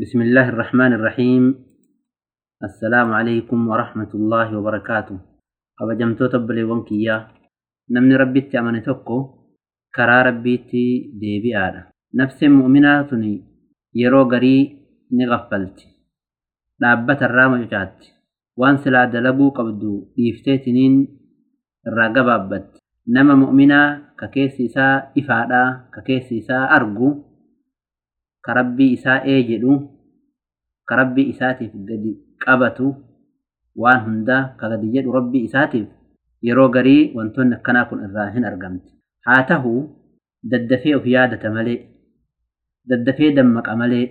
بسم الله الرحمن الرحيم السلام عليكم ورحمة الله وبركاته أبجمتو تبلي ونكيا نمني ربي تعمل توكو كرا ربي تي ديبي آلا نفس مؤمناتني يرو غري نغفلت dhaabbata irraa mucaatti waan silaa dalaguu qabdu dhiifteetiniin irraa gabaabbatti. Nama mu'minaa ka keessi isaa ifaadhaa ka keessi كربي إساء إيجلو كربي إساتف قد قبتو وان هندا قد يجلو ربي إساتف يروغري وانتون كناكن إذاهن أرغمت حاته ددفئ فيادة ملي ددفئ دمك ملي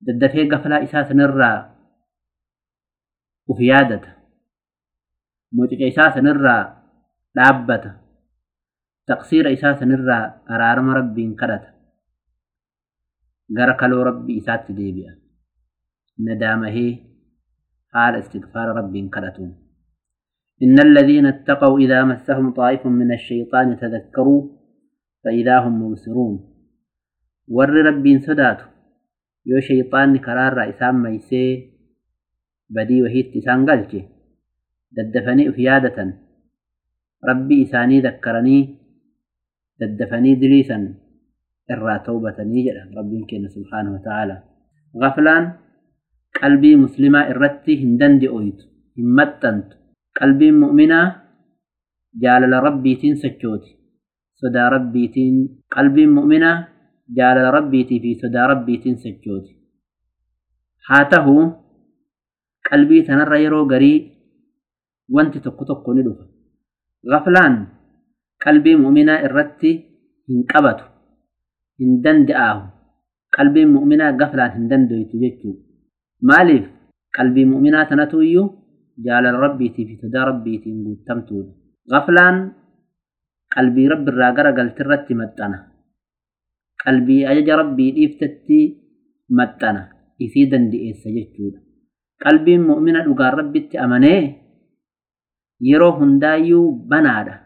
ددفئ قفلا إساس نرى وفيادة موتك إساس نرى لعبة تقصير إساس نرى أرارم ربي انكرت غرا كلو ربي بيا. ديبيا ندامه قال استغفار ربي انكرتون إن الذين اتقوا إذا مسهم طائف من الشيطان تذكروا فإذا هم مبصرون ور ربي انسداتو يو شيطان كرار رئيسان ميسي بدي وهي اتسان قلجي ددفني افيادة ربي إساني ذكرني ددفني دليسا إرى توبة نيجر رب كينا سبحانه وتعالى. غفلان قلبي مسلمة إردت هندن دي أويت. همتنت. قلبي مؤمنة جعل ربي تين سجوت صدى ربي تين. قلبي مؤمنة جعل ربي تي في صدى ربي تين سجوت حاته قلبي تنر يرو قري وانت تقطق ندفة غفلان قلبي مؤمنة إردت هنقبته هندندآه قلب مؤمنة قفلات هندندو يتجتو مالف قلب مؤمنة نتويو جال ربيتي في تدا ربيتي نقول تمتود غفلان قلبي رب الراقرة قلت الرت متنا قلبي أجج ربي إفتتي متنا إثيدا دئي سجتود قلبي مؤمنة لقال ربيتي أمنيه يروهن دايو بنادا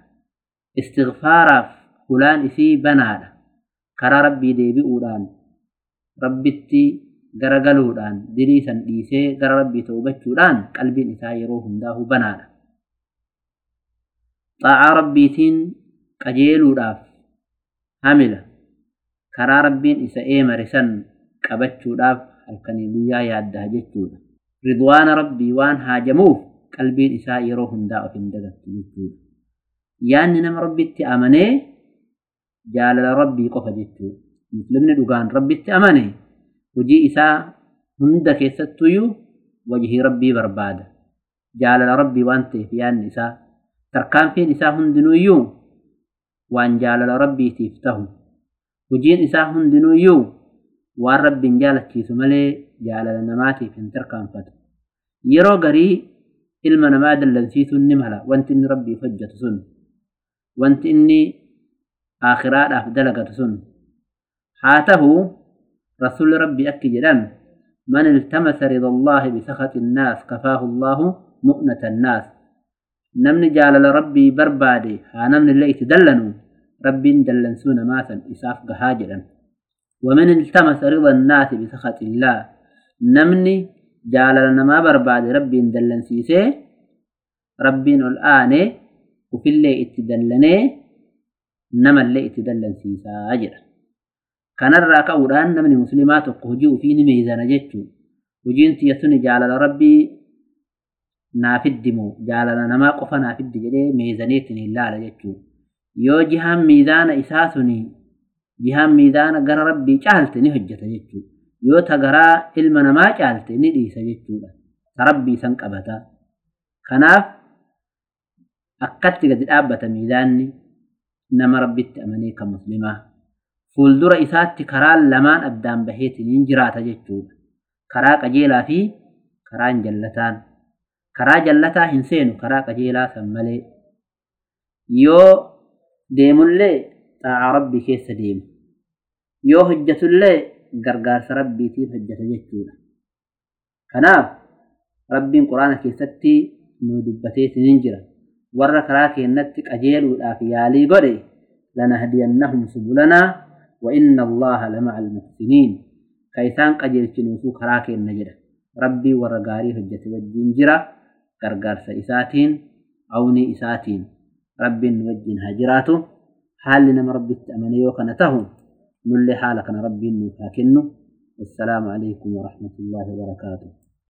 استغفارف فلان إثي بنادا Karaa rabbii deebi'uudhaan rabbitti garagaluudhaan dilii san dhiisee gara rabbii tawbachuudhaan qalbiin isaa yeroo hundaa'u banaadha. Xaa'aa rabbiitiin qajeeluudhaaf hamila. karaa rabbiin isa eemare san qabachuudhaaf halkanii guyyaa yaaddaa jechuudha. Ridwaana rabbii waan haajamuuf qalbiin isaa yeroo hundaa of hin dagattu jechuudha. Yaanni nama rabbitti amanee جال ربي قفجت مسلمنا دوغان ربي تأمني. وجي إسا هندك ستويو وجه ربي برباد. جال ربي وانت في النساء تركان في النساء هندنويو. وان جال ربي تفته وجين إسا هندنويو. وان ربي جالك تسملي جال نماتي في تركان فت يرو غري المنماد الذي تنمهلا وانت إن ربي فجت سن وانت إني آخرات أفدلقة سن. حاته رسول ربي أكجدا من التمس رضا الله بسخط الناس كفاه الله مؤنة الناس. نمن جعل لربي بربادي هانمن اللي تدلنوا ربي اندلنسون ماثا إساف قهاجرا ومن التمس رضا الناس بسخط الله. نمني جعل لنا ما بربادي ربي اندلنسيسي ربي نلآني وفي اللي اتدلنيه namallee itti dallansiisaa jedha. Kanarraa ka'uudhaan namni musliimaa tokko hojii ofii ni miizana jechuudha. Hojiin xiyya jaalala rabbii naafiddi moo jaalala namaa qofa naafiddi jedhee miizanii ittiin hin laala jechuudha. Yoo jihaan miizaana isaa suni jihaan miizaana gara rabbii caalte ni hojjeta jechuudha. Yoo ta garaa ilma namaa caalte ni dhiisa jechuudha. Ta rabbii san qabata. Kanaaf akkatti gadi dhaabbata miizaanni. Nama rabbitti amanee kan muslimaa. Fuuldura isaatti karaan lamaan addaan baheetiin jiraata jechuudha. Karaa qajeelaa fi karaan jallataan. Karaa jallataa hin seenu karaa qajeelaa san malee. Yoo deemullee xaa'a rabbii keessa deema yoo hojjetullee gargaarsa rabbiitiin hojjeta jechuudha kanaaf rabbiin quraana keessatti nu dubbateetiin jira ورا كراك ينتك أجيل وآفيالي قري لنهدينهم سبلنا وإن الله لمع المحسنين كيثان قجل تنوسو كراك النجرة ربي ورقاري هجة والجنجرة قرقار سإساتين أوني إساتين ربي نوجه هجراته حالنا مربي التأمنيو كنتهم نل حالك أنا ربي نوفاكنه والسلام عليكم ورحمة الله وبركاته